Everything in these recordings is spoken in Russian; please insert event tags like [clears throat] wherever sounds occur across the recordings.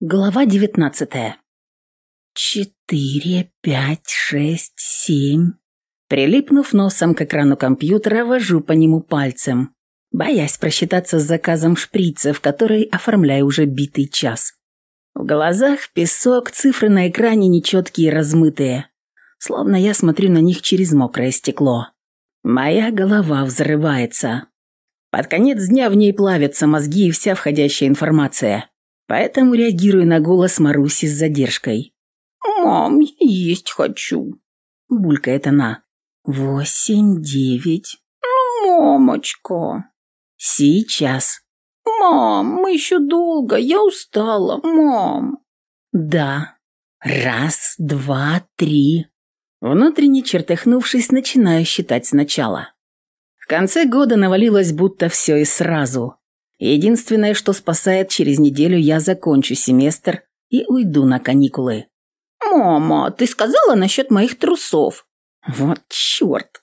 Глава девятнадцатая. Четыре, пять, шесть, семь. Прилипнув носом к экрану компьютера, вожу по нему пальцем, боясь просчитаться с заказом шприцев, который оформляю уже битый час. В глазах песок, цифры на экране нечеткие и размытые, словно я смотрю на них через мокрое стекло. Моя голова взрывается. Под конец дня в ней плавятся мозги и вся входящая информация. Поэтому реагирую на голос Маруси с задержкой. «Мам, есть хочу», — булькает она. «Восемь, девять...» «Ну, мамочка...» «Сейчас...» «Мам, мы еще долго, я устала, мам...» «Да. Раз, два, три...» Внутренне чертыхнувшись, начинаю считать сначала. В конце года навалилось будто все и сразу. Единственное, что спасает, через неделю я закончу семестр и уйду на каникулы. «Мама, ты сказала насчет моих трусов?» «Вот черт!»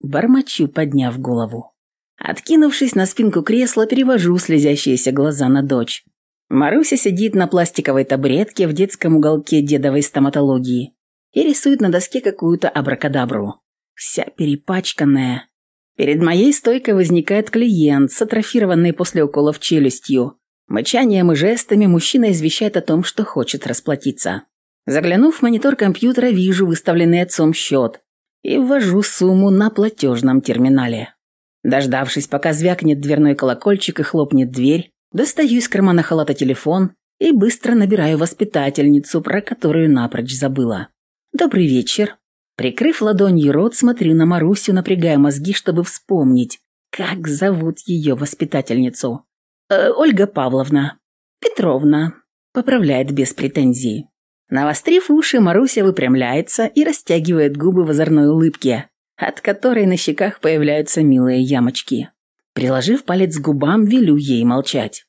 Бормочу, подняв голову. Откинувшись на спинку кресла, перевожу слезящиеся глаза на дочь. Маруся сидит на пластиковой табуретке в детском уголке дедовой стоматологии и рисует на доске какую-то абракадабру. Вся перепачканная, Перед моей стойкой возникает клиент с атрофированной после уколов челюстью. Мычанием и жестами мужчина извещает о том, что хочет расплатиться. Заглянув в монитор компьютера, вижу выставленный отцом счет и ввожу сумму на платежном терминале. Дождавшись, пока звякнет дверной колокольчик и хлопнет дверь, достаю из кармана халата телефон и быстро набираю воспитательницу, про которую напрочь забыла. «Добрый вечер. Прикрыв ладонью рот, смотрю на Марусю, напрягая мозги, чтобы вспомнить, как зовут ее воспитательницу. Э, Ольга Павловна. Петровна. Поправляет без претензий. Навострив уши, Маруся выпрямляется и растягивает губы в озорной улыбке, от которой на щеках появляются милые ямочки. Приложив палец к губам, велю ей молчать.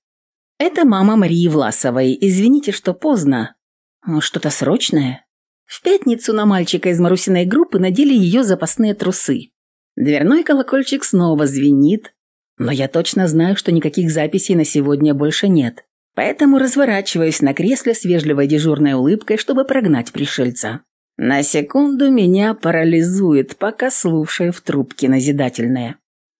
«Это мама Марии Власовой. Извините, что поздно. Что-то срочное?» В пятницу на мальчика из Марусиной группы надели ее запасные трусы. Дверной колокольчик снова звенит, но я точно знаю, что никаких записей на сегодня больше нет. Поэтому разворачиваюсь на кресле с вежливой дежурной улыбкой, чтобы прогнать пришельца. На секунду меня парализует, пока слушаю в трубке назидательное.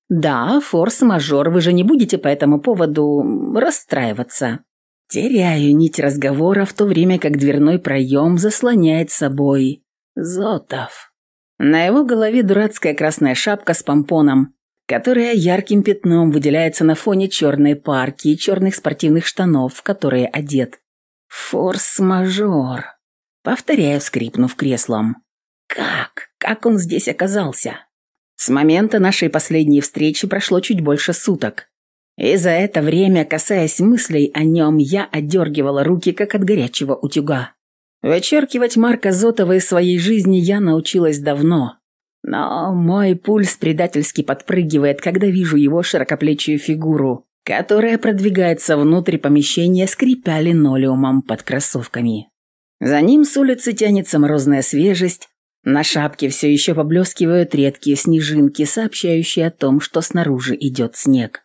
«Да, форс-мажор, вы же не будете по этому поводу расстраиваться. Теряю нить разговора в то время, как дверной проем заслоняет собой Зотов. На его голове дурацкая красная шапка с помпоном, которая ярким пятном выделяется на фоне черной парки и черных спортивных штанов, в которые одет. Форс-мажор. Повторяю, скрипнув креслом. Как? Как он здесь оказался? С момента нашей последней встречи прошло чуть больше суток. И за это время, касаясь мыслей о нем, я отдергивала руки, как от горячего утюга. Вычеркивать Марка Зотова из своей жизни я научилась давно. Но мой пульс предательски подпрыгивает, когда вижу его широкоплечью фигуру, которая продвигается внутрь помещения, скрипя линолеумом под кроссовками. За ним с улицы тянется морозная свежесть, на шапке все еще поблескивают редкие снежинки, сообщающие о том, что снаружи идет снег.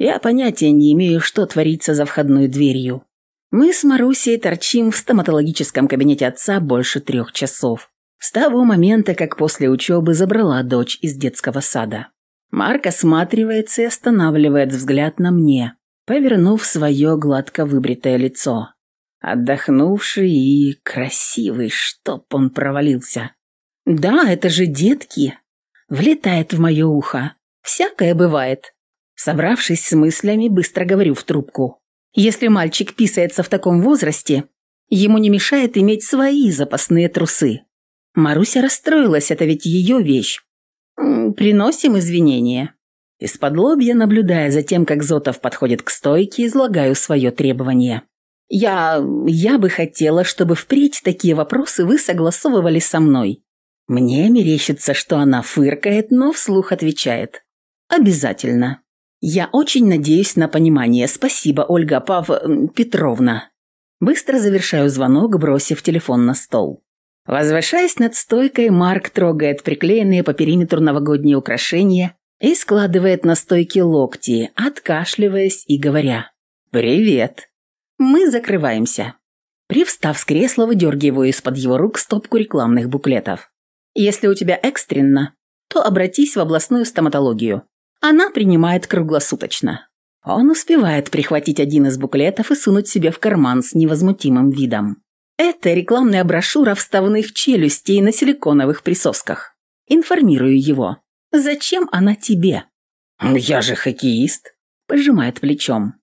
Я понятия не имею, что творится за входной дверью. Мы с Марусей торчим в стоматологическом кабинете отца больше трех часов. С того момента, как после учебы забрала дочь из детского сада. Марк осматривается и останавливает взгляд на мне, повернув свое гладко выбритое лицо. Отдохнувший и красивый, чтоб он провалился. «Да, это же детки!» Влетает в мое ухо. «Всякое бывает. Собравшись с мыслями, быстро говорю в трубку. Если мальчик писается в таком возрасте, ему не мешает иметь свои запасные трусы. Маруся расстроилась, это ведь ее вещь. Приносим извинения. Из-под лобья, наблюдая за тем, как Зотов подходит к стойке, излагаю свое требование. Я... я бы хотела, чтобы впредь такие вопросы вы согласовывали со мной. Мне мерещится, что она фыркает, но вслух отвечает. Обязательно. «Я очень надеюсь на понимание. Спасибо, Ольга Пав... Петровна». Быстро завершаю звонок, бросив телефон на стол. Возвышаясь над стойкой, Марк трогает приклеенные по периметру новогодние украшения и складывает на стойке локти, откашливаясь и говоря «Привет». Мы закрываемся. Привстав с кресла, выдергиваю из-под его рук стопку рекламных буклетов. Если у тебя экстренно, то обратись в областную стоматологию. Она принимает круглосуточно. Он успевает прихватить один из буклетов и сунуть себе в карман с невозмутимым видом. Это рекламная брошюра вставных челюстей на силиконовых присосках. Информирую его. Зачем она тебе? Я же хоккеист. Пожимает плечом.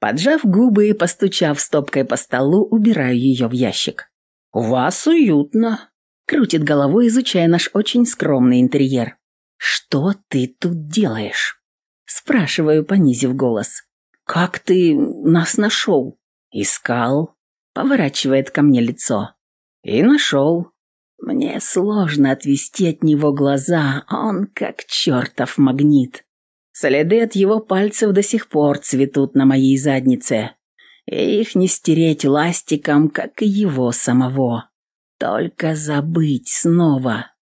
Поджав губы и постучав стопкой по столу, убираю ее в ящик. «У вас уютно», — крутит головой, изучая наш очень скромный интерьер. «Что ты тут делаешь?» Спрашиваю, понизив голос. «Как ты нас нашел?» «Искал», — поворачивает ко мне лицо. «И нашел. Мне сложно отвести от него глаза, он как чертов магнит. Следы от его пальцев до сих пор цветут на моей заднице. И их не стереть ластиком, как и его самого. Только забыть снова.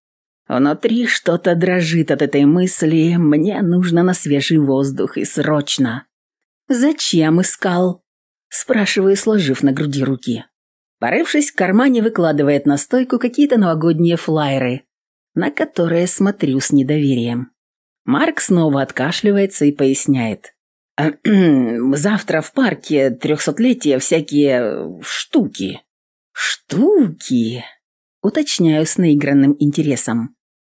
Внутри что-то дрожит от этой мысли, мне нужно на свежий воздух и срочно. «Зачем искал?» Спрашиваю, сложив на груди руки. Порывшись в кармане, выкладывает на стойку какие-то новогодние флаеры, на которые смотрю с недоверием. Марк снова откашливается и поясняет. «Завтра в парке трехсотлетия всякие штуки». «Штуки?» Уточняю с наигранным интересом.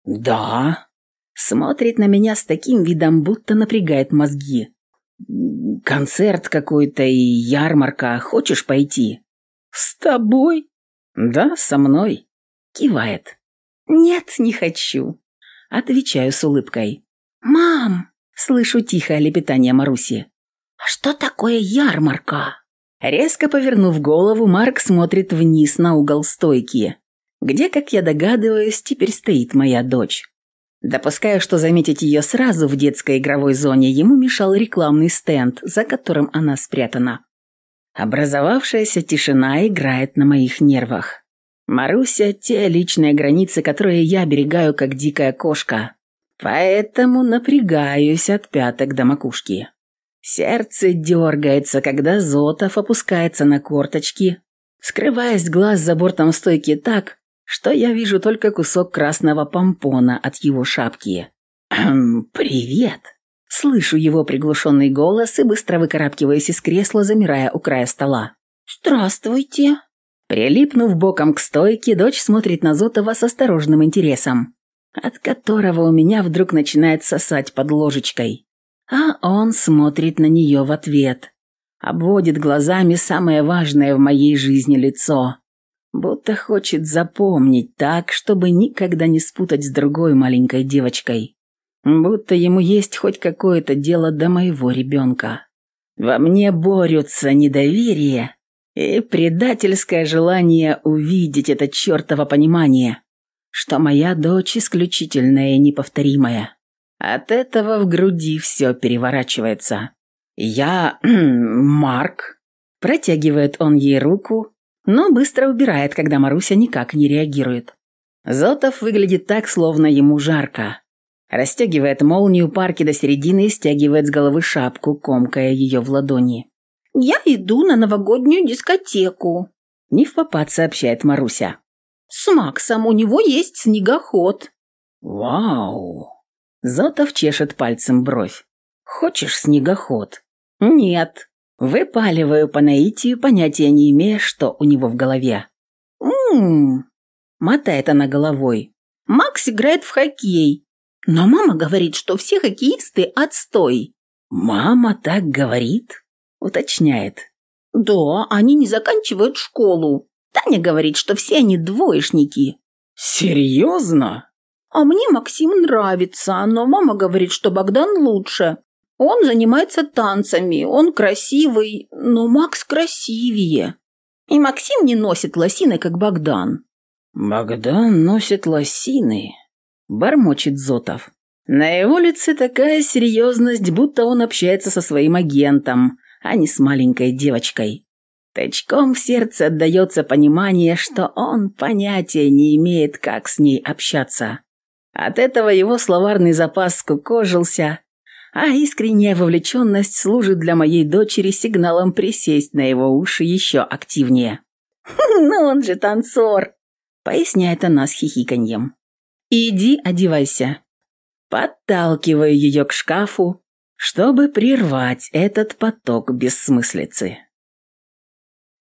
«Да». Смотрит на меня с таким видом, будто напрягает мозги. «Концерт какой-то и ярмарка. Хочешь пойти?» «С тобой?» «Да, со мной». Кивает. «Нет, не хочу». Отвечаю с улыбкой. «Мам!» – слышу тихое лепетание Маруси. «А что такое ярмарка?» Резко повернув голову, Марк смотрит вниз на угол стойки, где, как я догадываюсь, теперь стоит моя дочь. Допускаю, что заметить ее сразу в детской игровой зоне ему мешал рекламный стенд, за которым она спрятана. Образовавшаяся тишина играет на моих нервах. Маруся – те личные границы, которые я оберегаю, как дикая кошка. Поэтому напрягаюсь от пяток до макушки. Сердце дергается, когда Зотов опускается на корточки, скрываясь глаз за бортом стойки так, что я вижу только кусок красного помпона от его шапки. «Привет!» Слышу его приглушенный голос и быстро выкарабкиваясь из кресла, замирая у края стола. «Здравствуйте!» Прилипнув боком к стойке, дочь смотрит на Зотова с осторожным интересом от которого у меня вдруг начинает сосать под ложечкой. А он смотрит на нее в ответ, обводит глазами самое важное в моей жизни лицо, будто хочет запомнить так, чтобы никогда не спутать с другой маленькой девочкой, будто ему есть хоть какое-то дело до моего ребенка. Во мне борются недоверие и предательское желание увидеть это чертово понимание что моя дочь исключительная и неповторимая. От этого в груди все переворачивается. Я... [clears throat] Марк. Протягивает он ей руку, но быстро убирает, когда Маруся никак не реагирует. Зотов выглядит так, словно ему жарко. Растягивает молнию парки до середины и стягивает с головы шапку, комкая ее в ладони. «Я иду на новогоднюю дискотеку», — не в попад сообщает Маруся. С Максом у него есть снегоход. Вау! Зотов чешет пальцем бровь. Хочешь снегоход? Нет. Выпаливаю по наитию, понятия не имея, что у него в голове. Ммм. Мотает она головой. Макс играет в хоккей. Но мама говорит, что все хоккеисты отстой. Мама так говорит? Уточняет. Да, они не заканчивают школу. Таня говорит, что все они двоечники». «Серьезно?» «А мне Максим нравится, но мама говорит, что Богдан лучше. Он занимается танцами, он красивый, но Макс красивее. И Максим не носит лосины, как Богдан». «Богдан носит лосины», – бормочет Зотов. На его лице такая серьезность, будто он общается со своим агентом, а не с маленькой девочкой. Тычком в сердце отдается понимание, что он понятия не имеет, как с ней общаться. От этого его словарный запас скукожился, а искренняя вовлеченность служит для моей дочери сигналом присесть на его уши еще активнее. [laughs] Ну он же танцор, поясняет она с хихиканьем. Иди одевайся. Подталкиваю ее к шкафу, чтобы прервать этот поток бессмыслицы.